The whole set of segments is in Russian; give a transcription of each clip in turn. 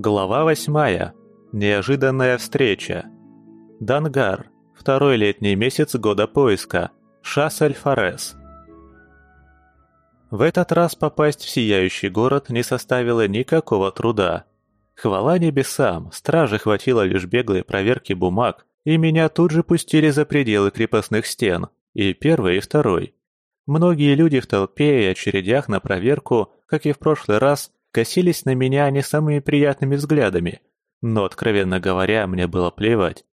Глава восьмая. Неожиданная встреча. Дангар. Второй летний месяц года поиска. Шас-эль-Фарес. В этот раз попасть в сияющий город не составило никакого труда. Хвала небесам, стражи хватило лишь беглой проверки бумаг, и меня тут же пустили за пределы крепостных стен, и первый, и второй. Многие люди в толпе и очередях на проверку, как и в прошлый раз, косились на меня не самыми приятными взглядами, но, откровенно говоря, мне было плевать.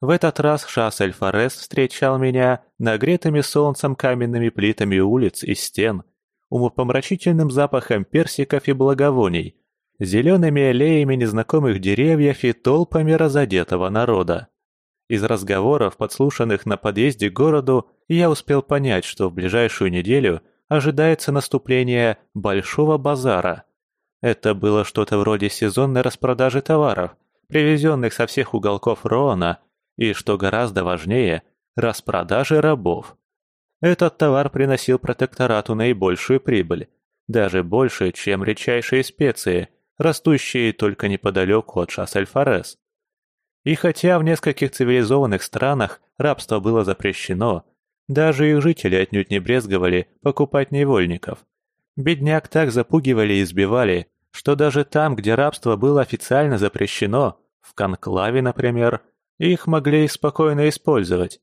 В этот раз Шас Эльфарес встречал меня нагретыми солнцем каменными плитами улиц и стен, умопомрачительным запахом персиков и благовоний, зелеными аллеями незнакомых деревьев и толпами разодетого народа. Из разговоров, подслушанных на подъезде к городу, я успел понять, что в ближайшую неделю ожидается наступление Большого базара – это было что-то вроде сезонной распродажи товаров, привезенных со всех уголков Роана, и, что гораздо важнее, распродажи рабов. Этот товар приносил протекторату наибольшую прибыль, даже больше, чем редчайшие специи, растущие только неподалеку от Шас-эль-Фарес. И хотя в нескольких цивилизованных странах рабство было запрещено, даже их жители отнюдь не брезговали покупать невольников – Бедняк так запугивали и избивали, что даже там, где рабство было официально запрещено, в конклаве, например, их могли спокойно использовать.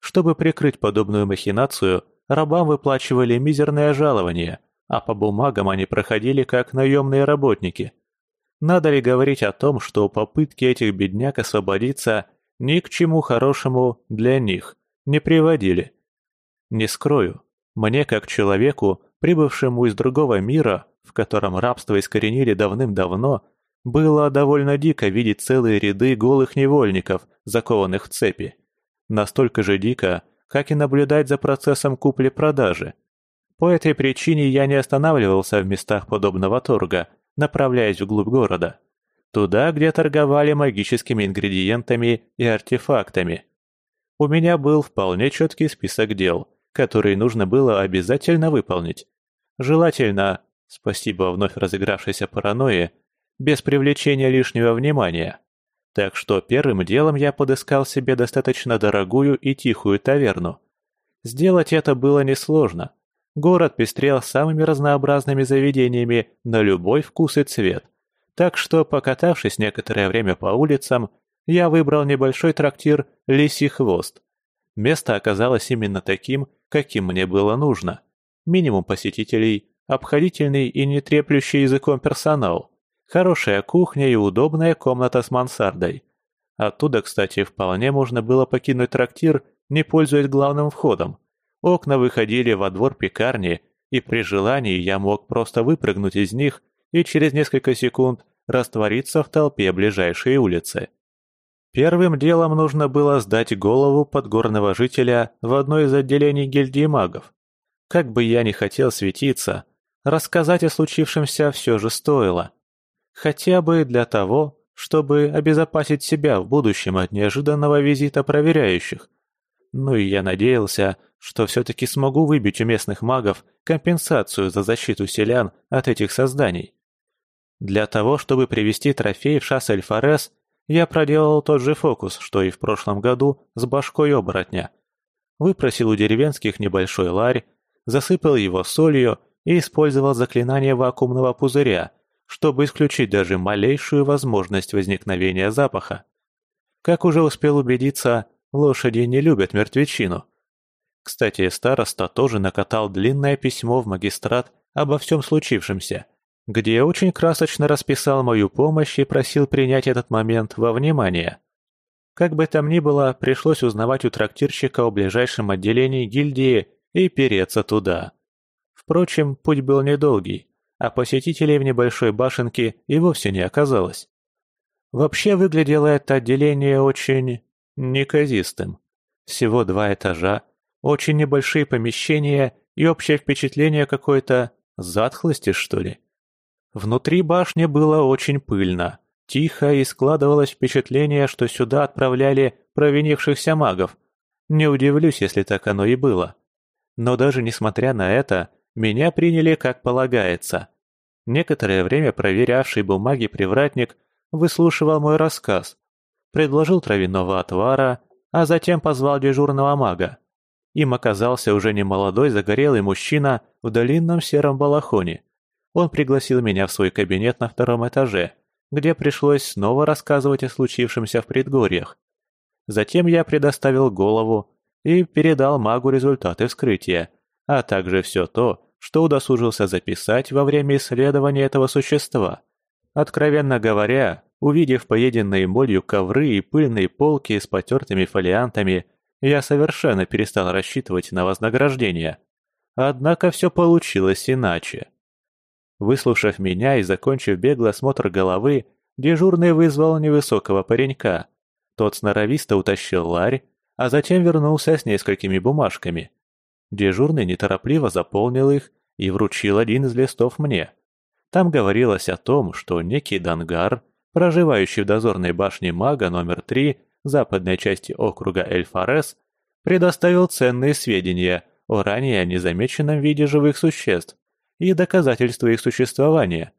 Чтобы прикрыть подобную махинацию, рабам выплачивали мизерное жалование, а по бумагам они проходили как наемные работники. Надо ли говорить о том, что попытки этих бедняк освободиться ни к чему хорошему для них не приводили? Не скрою, мне как человеку прибывшему из другого мира, в котором рабство искоренили давным-давно, было довольно дико видеть целые ряды голых невольников, закованных в цепи. Настолько же дико, как и наблюдать за процессом купли-продажи. По этой причине я не останавливался в местах подобного торга, направляясь вглубь города. Туда, где торговали магическими ингредиентами и артефактами. У меня был вполне четкий список дел – которые нужно было обязательно выполнить. Желательно, спасибо вновь разыгравшейся паранойи, без привлечения лишнего внимания. Так что первым делом я подыскал себе достаточно дорогую и тихую таверну. Сделать это было несложно. Город пестрел самыми разнообразными заведениями на любой вкус и цвет. Так что, покатавшись некоторое время по улицам, я выбрал небольшой трактир «Лисий хвост». Место оказалось именно таким, каким мне было нужно. Минимум посетителей, обходительный и не треплющий языком персонал, хорошая кухня и удобная комната с мансардой. Оттуда, кстати, вполне можно было покинуть трактир, не пользуясь главным входом. Окна выходили во двор пекарни, и при желании я мог просто выпрыгнуть из них и через несколько секунд раствориться в толпе ближайшей улицы. Первым делом нужно было сдать голову подгорного жителя в одно из отделений гильдии магов. Как бы я ни хотел светиться, рассказать о случившемся все же стоило. Хотя бы для того, чтобы обезопасить себя в будущем от неожиданного визита проверяющих. Ну и я надеялся, что все-таки смогу выбить у местных магов компенсацию за защиту селян от этих созданий. Для того, чтобы привести трофей в Шас-эль-Форес, я проделал тот же фокус, что и в прошлом году с башкой оборотня. Выпросил у деревенских небольшой ларь, засыпал его солью и использовал заклинание вакуумного пузыря, чтобы исключить даже малейшую возможность возникновения запаха. Как уже успел убедиться, лошади не любят мертвечину. Кстати, староста тоже накатал длинное письмо в магистрат обо всем случившемся – где очень красочно расписал мою помощь и просил принять этот момент во внимание. Как бы там ни было, пришлось узнавать у трактирщика о ближайшем отделении гильдии и переться туда. Впрочем, путь был недолгий, а посетителей в небольшой башенке и вовсе не оказалось. Вообще выглядело это отделение очень... неказистым. Всего два этажа, очень небольшие помещения и общее впечатление какой-то затхлости, что ли. Внутри башни было очень пыльно, тихо и складывалось впечатление, что сюда отправляли провинившихся магов. Не удивлюсь, если так оно и было. Но даже несмотря на это, меня приняли как полагается. Некоторое время проверявший бумаги привратник выслушивал мой рассказ, предложил травяного отвара, а затем позвал дежурного мага. Им оказался уже не молодой загорелый мужчина в длинном сером балахоне. Он пригласил меня в свой кабинет на втором этаже, где пришлось снова рассказывать о случившемся в предгорьях. Затем я предоставил голову и передал магу результаты вскрытия, а также все то, что удосужился записать во время исследования этого существа. Откровенно говоря, увидев поеденные молью ковры и пыльные полки с потертыми фолиантами, я совершенно перестал рассчитывать на вознаграждение. Однако все получилось иначе. Выслушав меня и закончив беглый осмотр головы, дежурный вызвал невысокого паренька. Тот сноровисто утащил ларь, а затем вернулся с несколькими бумажками. Дежурный неторопливо заполнил их и вручил один из листов мне. Там говорилось о том, что некий Дангар, проживающий в дозорной башне мага номер 3 западной части округа Эльфарес, предоставил ценные сведения о ранее незамеченном виде живых существ и доказательства их существования.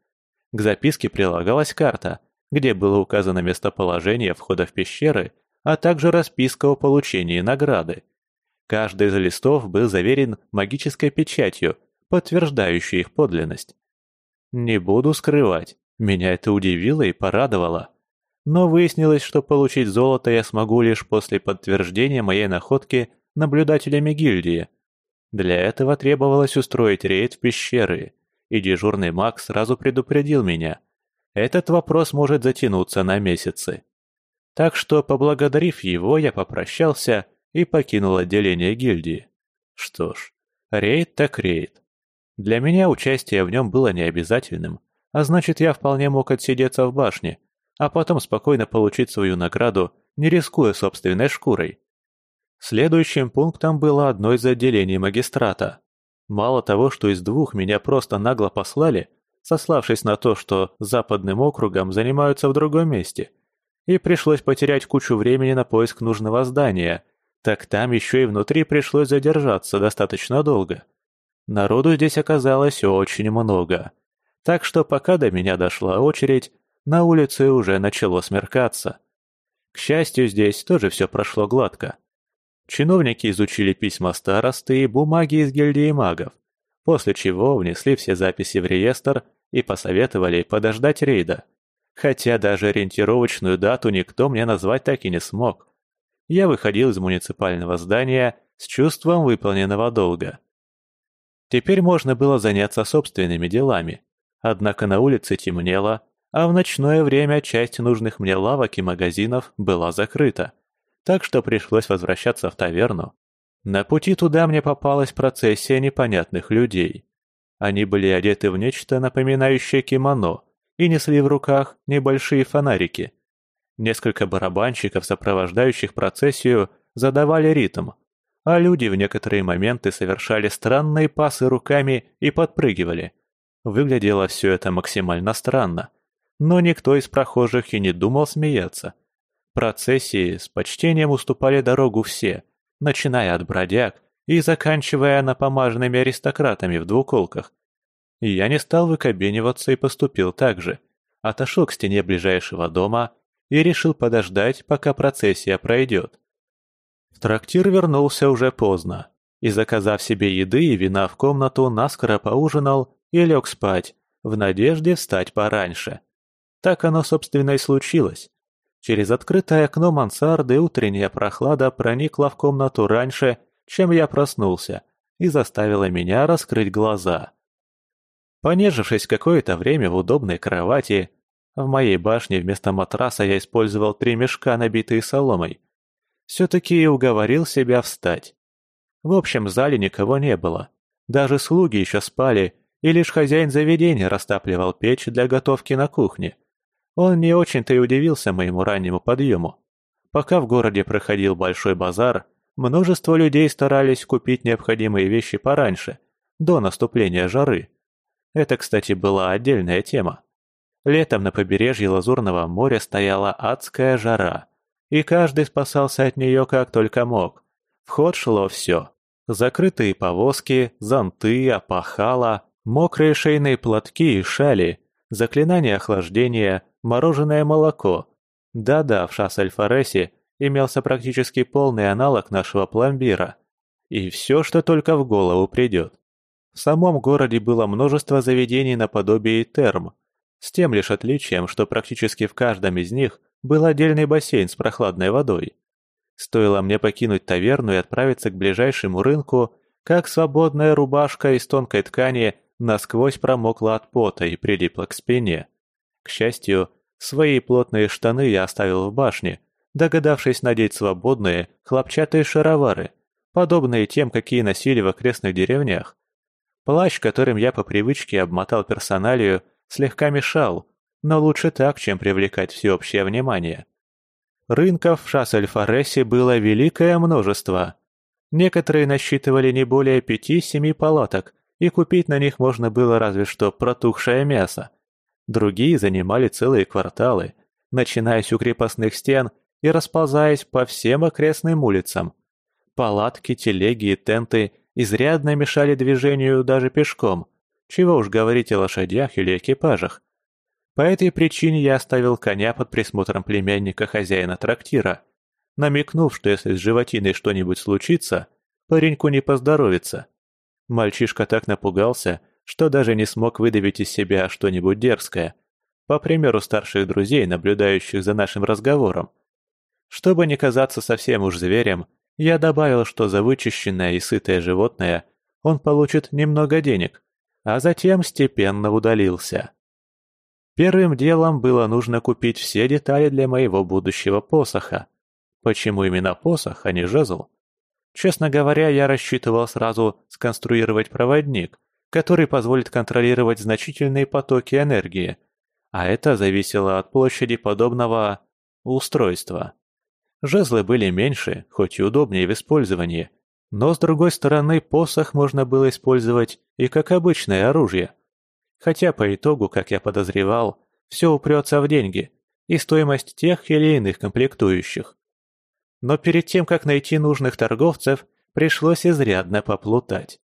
К записке прилагалась карта, где было указано местоположение входа в пещеры, а также расписка о получении награды. Каждый из листов был заверен магической печатью, подтверждающей их подлинность. Не буду скрывать, меня это удивило и порадовало. Но выяснилось, что получить золото я смогу лишь после подтверждения моей находки наблюдателями гильдии – для этого требовалось устроить рейд в пещеры, и дежурный маг сразу предупредил меня. Этот вопрос может затянуться на месяцы. Так что, поблагодарив его, я попрощался и покинул отделение гильдии. Что ж, рейд так рейд. Для меня участие в нем было необязательным, а значит, я вполне мог отсидеться в башне, а потом спокойно получить свою награду, не рискуя собственной шкурой. Следующим пунктом было одно из отделений магистрата. Мало того, что из двух меня просто нагло послали, сославшись на то, что западным округом занимаются в другом месте, и пришлось потерять кучу времени на поиск нужного здания, так там еще и внутри пришлось задержаться достаточно долго. Народу здесь оказалось очень много. Так что пока до меня дошла очередь, на улице уже начало смеркаться. К счастью, здесь тоже все прошло гладко. Чиновники изучили письма старосты и бумаги из гильдии магов, после чего внесли все записи в реестр и посоветовали подождать рейда. Хотя даже ориентировочную дату никто мне назвать так и не смог. Я выходил из муниципального здания с чувством выполненного долга. Теперь можно было заняться собственными делами. Однако на улице темнело, а в ночное время часть нужных мне лавок и магазинов была закрыта так что пришлось возвращаться в таверну. На пути туда мне попалась процессия непонятных людей. Они были одеты в нечто напоминающее кимоно и несли в руках небольшие фонарики. Несколько барабанщиков, сопровождающих процессию, задавали ритм, а люди в некоторые моменты совершали странные пасы руками и подпрыгивали. Выглядело все это максимально странно, но никто из прохожих и не думал смеяться. Процессии с почтением уступали дорогу все, начиная от бродяг и заканчивая напомаженными аристократами в двуколках. И я не стал выкобениваться и поступил так же. Отошел к стене ближайшего дома и решил подождать, пока процессия пройдет. В трактир вернулся уже поздно, и, заказав себе еды и вина в комнату, наскоро поужинал и лег спать, в надежде встать пораньше. Так оно, собственно, и случилось. Через открытое окно мансарды утренняя прохлада проникла в комнату раньше, чем я проснулся, и заставила меня раскрыть глаза. Понежившись какое-то время в удобной кровати, в моей башне вместо матраса я использовал три мешка, набитые соломой. Все-таки уговорил себя встать. В общем зале никого не было. Даже слуги еще спали, и лишь хозяин заведения растапливал печь для готовки на кухне. Он не очень-то и удивился моему раннему подъему. Пока в городе проходил большой базар, множество людей старались купить необходимые вещи пораньше, до наступления жары. Это, кстати, была отдельная тема. Летом на побережье Лазурного моря стояла адская жара, и каждый спасался от нее как только мог. В ход шло все. Закрытые повозки, зонты, опахала, Мокрые шейные платки и шали, заклинание охлаждения, мороженое молоко. Да-да, в Шас-Альфаресе имелся практически полный аналог нашего пломбира. И все, что только в голову придет. В самом городе было множество заведений наподобие терм, с тем лишь отличием, что практически в каждом из них был отдельный бассейн с прохладной водой. Стоило мне покинуть таверну и отправиться к ближайшему рынку, как свободная рубашка из тонкой ткани насквозь промокла от пота и прилипла к спине. К счастью, свои плотные штаны я оставил в башне, догадавшись надеть свободные хлопчатые шаровары, подобные тем, какие носили в окрестных деревнях. Плащ, которым я по привычке обмотал персоналию, слегка мешал, но лучше так, чем привлекать всеобщее внимание. Рынков в Шассельфоресе было великое множество. Некоторые насчитывали не более пяти-семи палаток, и купить на них можно было разве что протухшее мясо. Другие занимали целые кварталы, начинаясь у крепостных стен и расползаясь по всем окрестным улицам. Палатки, телеги и тенты изрядно мешали движению даже пешком, чего уж говорить о лошадях или экипажах. По этой причине я оставил коня под присмотром племянника хозяина трактира, намекнув, что если с животиной что-нибудь случится, пареньку не поздоровится. Мальчишка так напугался, что даже не смог выдавить из себя что-нибудь дерзкое, по примеру старших друзей, наблюдающих за нашим разговором. Чтобы не казаться совсем уж зверем, я добавил, что за вычищенное и сытое животное он получит немного денег, а затем степенно удалился. Первым делом было нужно купить все детали для моего будущего посоха. Почему именно посох, а не жезл? Честно говоря, я рассчитывал сразу сконструировать проводник, который позволит контролировать значительные потоки энергии, а это зависело от площади подобного устройства. Жезлы были меньше, хоть и удобнее в использовании, но с другой стороны посох можно было использовать и как обычное оружие. Хотя по итогу, как я подозревал, все упрется в деньги и стоимость тех или иных комплектующих. Но перед тем, как найти нужных торговцев, пришлось изрядно поплутать.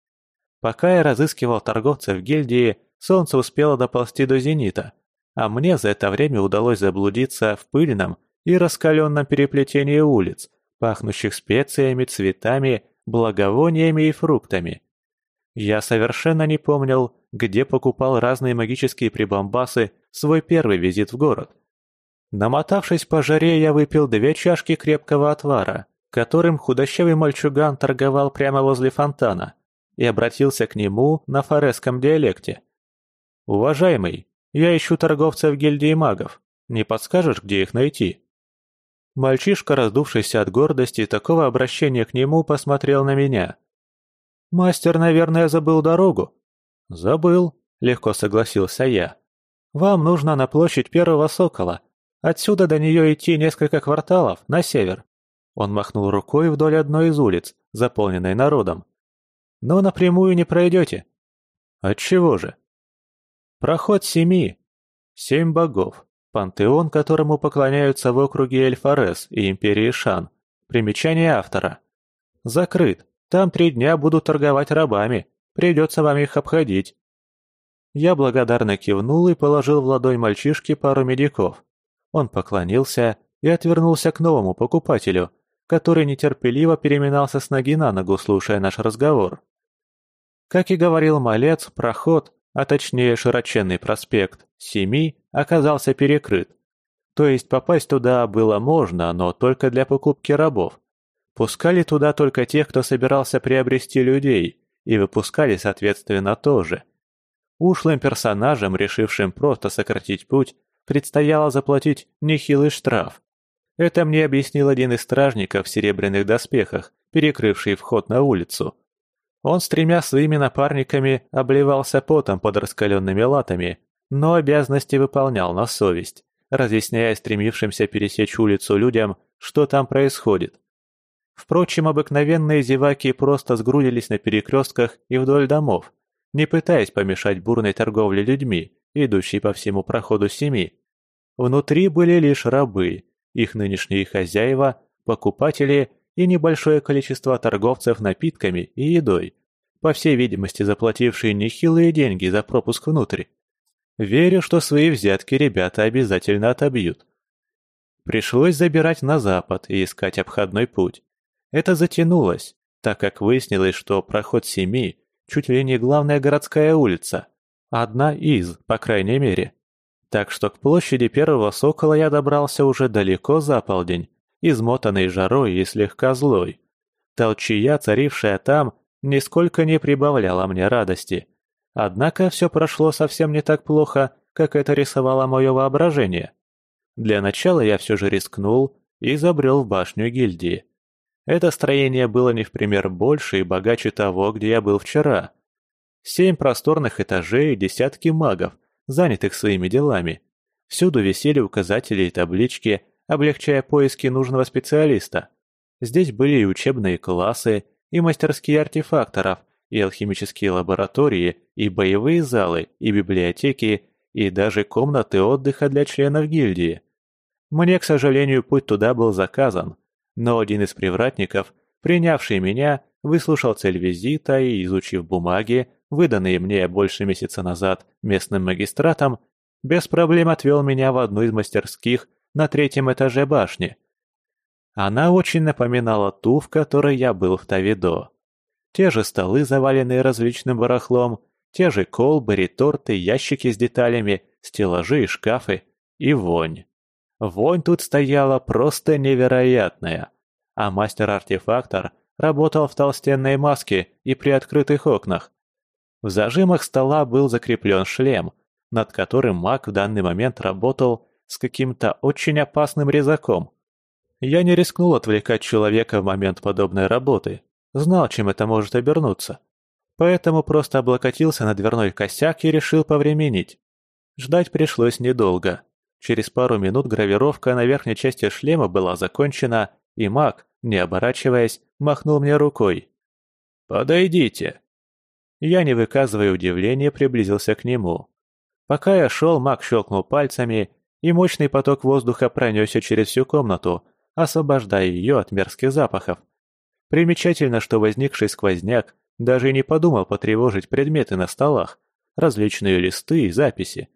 Пока я разыскивал торговцев в гильдии, солнце успело доползти до зенита, а мне за это время удалось заблудиться в пыльном и раскаленном переплетении улиц, пахнущих специями, цветами благовониями и фруктами. Я совершенно не помнил, где покупал разные магические прибамбасы свой первый визит в город. Намотавшись по жаре, я выпил две чашки крепкого отвара, которым худощавый мальчуган торговал прямо возле фонтана, и обратился к нему на форесском диалекте. «Уважаемый, я ищу торговцев гильдии магов. Не подскажешь, где их найти?» Мальчишка, раздувшийся от гордости такого обращения к нему, посмотрел на меня. «Мастер, наверное, забыл дорогу». «Забыл», — легко согласился я. «Вам нужно на площадь Первого Сокола. Отсюда до нее идти несколько кварталов, на север». Он махнул рукой вдоль одной из улиц, заполненной народом. «Но напрямую не пройдете». «Отчего же?» «Проход семи. Семь богов. Пантеон, которому поклоняются в округе Эльфарес и Империи Шан. Примечание автора. Закрыт. Там три дня будут торговать рабами. Придется вам их обходить. Я благодарно кивнул и положил в ладонь мальчишки пару медиков. Он поклонился и отвернулся к новому покупателю, который нетерпеливо переминался с ноги на ногу, слушая наш разговор. Как и говорил малец, проход, а точнее широченный проспект Семи оказался перекрыт. То есть попасть туда было можно, но только для покупки рабов. Пускали туда только тех, кто собирался приобрести людей, и выпускали, соответственно, тоже. Ушлым персонажам, решившим просто сократить путь, предстояло заплатить нехилый штраф. Это мне объяснил один из стражников в серебряных доспехах, перекрывший вход на улицу. Он с тремя своими напарниками обливался потом под раскаленными латами, но обязанности выполнял на совесть, разъясняя стремившимся пересечь улицу людям, что там происходит. Впрочем, обыкновенные зеваки просто сгрудились на перекрестках и вдоль домов, не пытаясь помешать бурной торговле людьми, идущей по всему проходу семи. Внутри были лишь рабы, их нынешние хозяева, покупатели и небольшое количество торговцев напитками и едой, по всей видимости заплатившие нехилые деньги за пропуск внутрь. Верю, что свои взятки ребята обязательно отобьют. Пришлось забирать на запад и искать обходной путь. Это затянулось, так как выяснилось, что проход семи чуть ли не главная городская улица. Одна из, по крайней мере. Так что к площади Первого Сокола я добрался уже далеко за полдень, измотанный жарой и слегка злой. Толчья, царившая там, нисколько не прибавляла мне радости. Однако все прошло совсем не так плохо, как это рисовало мое воображение. Для начала я все же рискнул и забрел в башню гильдии. Это строение было не в пример больше и богаче того, где я был вчера. Семь просторных этажей и десятки магов, занятых своими делами. Всюду висели указатели и таблички, облегчая поиски нужного специалиста. Здесь были и учебные классы, и мастерские артефакторов, и алхимические лаборатории, и боевые залы, и библиотеки, и даже комнаты отдыха для членов гильдии. Мне, к сожалению, путь туда был заказан, но один из привратников, принявший меня, выслушал цель визита и, изучив бумаги, выданные мне больше месяца назад местным магистратом, без проблем отвел меня в одну из мастерских на третьем этаже башни. Она очень напоминала ту, в которой я был в Тавидо. Те же столы, заваленные различным барахлом, те же колбы, реторты, ящики с деталями, стеллажи и шкафы. И вонь. Вонь тут стояла просто невероятная. А мастер-артефактор работал в толстенной маске и при открытых окнах. В зажимах стола был закреплен шлем, над которым маг в данный момент работал с каким-то очень опасным резаком. Я не рискнул отвлекать человека в момент подобной работы, знал, чем это может обернуться. Поэтому просто облокотился на дверной косяк и решил повременить. Ждать пришлось недолго. Через пару минут гравировка на верхней части шлема была закончена, и маг, не оборачиваясь, махнул мне рукой. «Подойдите!» Я, не выказывая удивления, приблизился к нему. Пока я шел, маг щелкнул пальцами, и мощный поток воздуха пронесся через всю комнату, освобождая ее от мерзких запахов. Примечательно, что возникший сквозняк даже не подумал потревожить предметы на столах, различные листы и записи.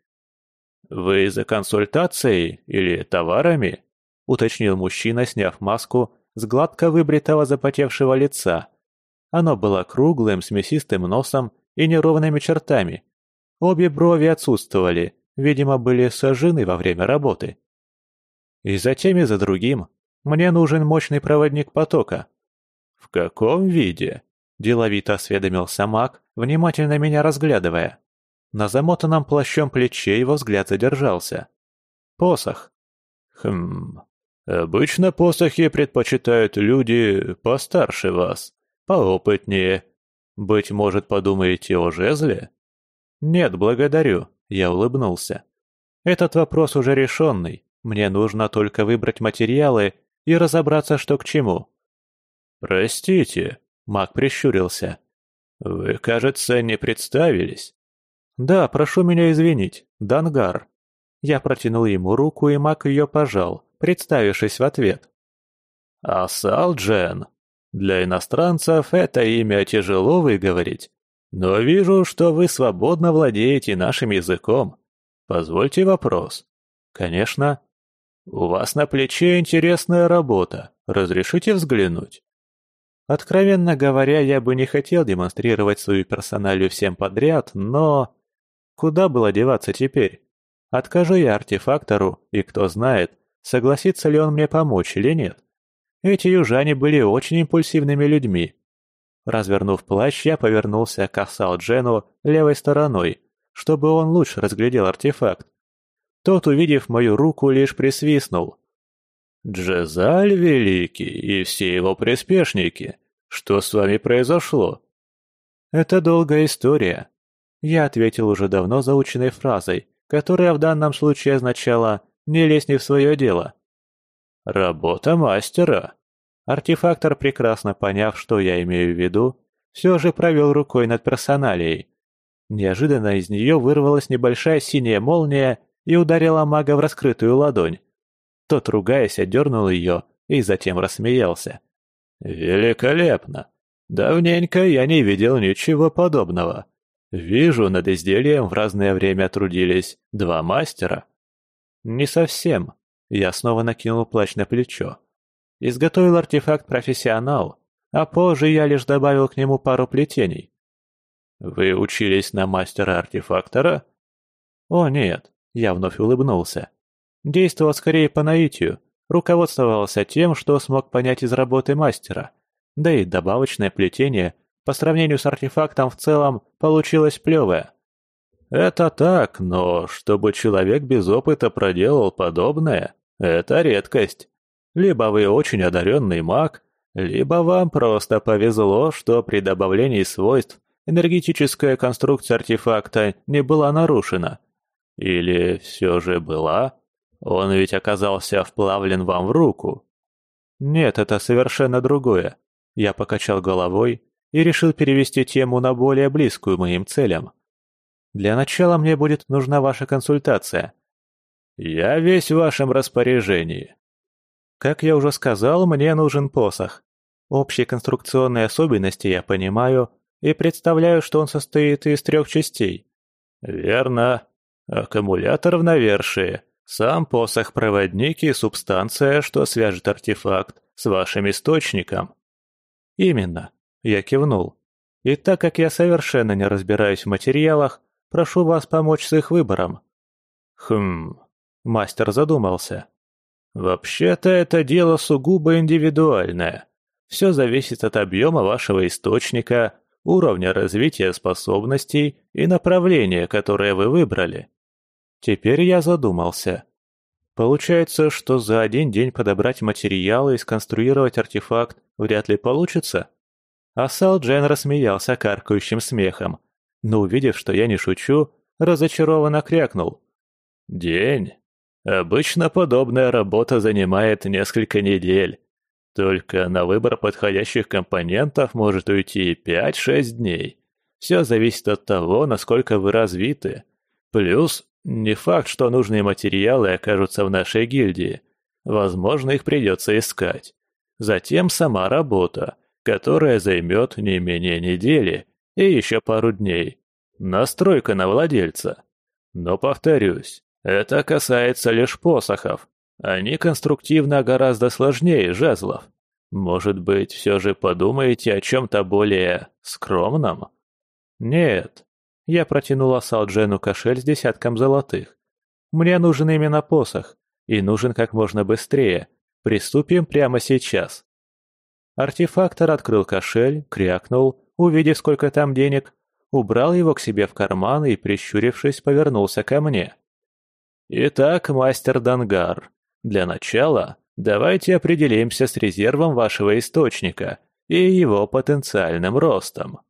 «Вы за консультацией или товарами?» — уточнил мужчина, сняв маску с гладко выбритого запотевшего лица. Оно было круглым, с мясистым носом и неровными чертами. Обе брови отсутствовали, видимо, были сожжены во время работы. И за тем, и за другим мне нужен мощный проводник потока. В каком виде? Деловито осведомился маг, внимательно меня разглядывая. На замотанном плащом плече его взгляд задержался. Посох. Хм. Обычно посохи предпочитают люди постарше вас, поопытнее. Быть может, подумаете о жезле? Нет, благодарю, я улыбнулся. Этот вопрос уже решенный. Мне нужно только выбрать материалы и разобраться, что к чему. «Простите», — маг прищурился. «Вы, кажется, не представились». «Да, прошу меня извинить, Дангар». Я протянул ему руку, и маг ее пожал, представившись в ответ. «Асал Джен. Для иностранцев это имя тяжело выговорить, но вижу, что вы свободно владеете нашим языком. Позвольте вопрос». «Конечно». «У вас на плече интересная работа. Разрешите взглянуть?» Откровенно говоря, я бы не хотел демонстрировать свою персоналию всем подряд, но... Куда было деваться теперь? Откажу я артефактору, и кто знает, согласится ли он мне помочь или нет. Эти южане были очень импульсивными людьми. Развернув плащ, я повернулся к Асал Джену левой стороной, чтобы он лучше разглядел артефакт. Тот, увидев мою руку, лишь присвистнул. «Джезаль Великий и все его приспешники, что с вами произошло?» «Это долгая история», — я ответил уже давно заученной фразой, которая в данном случае означала «не лезь не в свое дело». «Работа мастера». Артефактор, прекрасно поняв, что я имею в виду, все же провел рукой над персоналией. Неожиданно из нее вырвалась небольшая синяя молния и ударила мага в раскрытую ладонь. Тот, ругаясь, отдернул ее и затем рассмеялся. «Великолепно! Давненько я не видел ничего подобного. Вижу, над изделием в разное время трудились два мастера. Не совсем. Я снова накинул плащ на плечо. Изготовил артефакт профессионал, а позже я лишь добавил к нему пару плетений. Вы учились на мастера-артефактора? О, нет, я вновь улыбнулся. Действовал скорее по наитию, руководствовался тем, что смог понять из работы мастера. Да и добавочное плетение по сравнению с артефактом в целом получилось плевое. Это так, но чтобы человек без опыта проделал подобное, это редкость. Либо вы очень одаренный маг, либо вам просто повезло, что при добавлении свойств энергетическая конструкция артефакта не была нарушена. Или все же была? Он ведь оказался вплавлен вам в руку. Нет, это совершенно другое. Я покачал головой и решил перевести тему на более близкую моим целям. Для начала мне будет нужна ваша консультация. Я весь в вашем распоряжении. Как я уже сказал, мне нужен посох. Общие конструкционные особенности я понимаю и представляю, что он состоит из трех частей. Верно. Аккумулятор в навершие, сам посох-проводник и субстанция, что свяжет артефакт с вашим источником. Именно. Я кивнул. И так как я совершенно не разбираюсь в материалах, прошу вас помочь с их выбором. Хм. Мастер задумался. Вообще-то это дело сугубо индивидуальное. Все зависит от объема вашего источника, уровня развития способностей и направления, которое вы выбрали. Теперь я задумался. Получается, что за один день подобрать материалы и сконструировать артефакт вряд ли получится? Асал Джен рассмеялся каркающим смехом, но увидев, что я не шучу, разочарованно крякнул. «День? Обычно подобная работа занимает несколько недель. Только на выбор подходящих компонентов может уйти 5-6 дней. Все зависит от того, насколько вы развиты. Плюс не факт, что нужные материалы окажутся в нашей гильдии. Возможно, их придется искать. Затем сама работа, которая займет не менее недели и еще пару дней. Настройка на владельца. Но повторюсь, это касается лишь посохов. Они конструктивно гораздо сложнее жезлов. Может быть, все же подумаете о чем-то более скромном? Нет, я протянула Салджену кошель с десятком золотых. «Мне нужен именно посох, и нужен как можно быстрее. Приступим прямо сейчас». Артефактор открыл кошель, крякнул, увидев, сколько там денег, убрал его к себе в карман и, прищурившись, повернулся ко мне. «Итак, мастер Дангар, для начала давайте определимся с резервом вашего источника и его потенциальным ростом».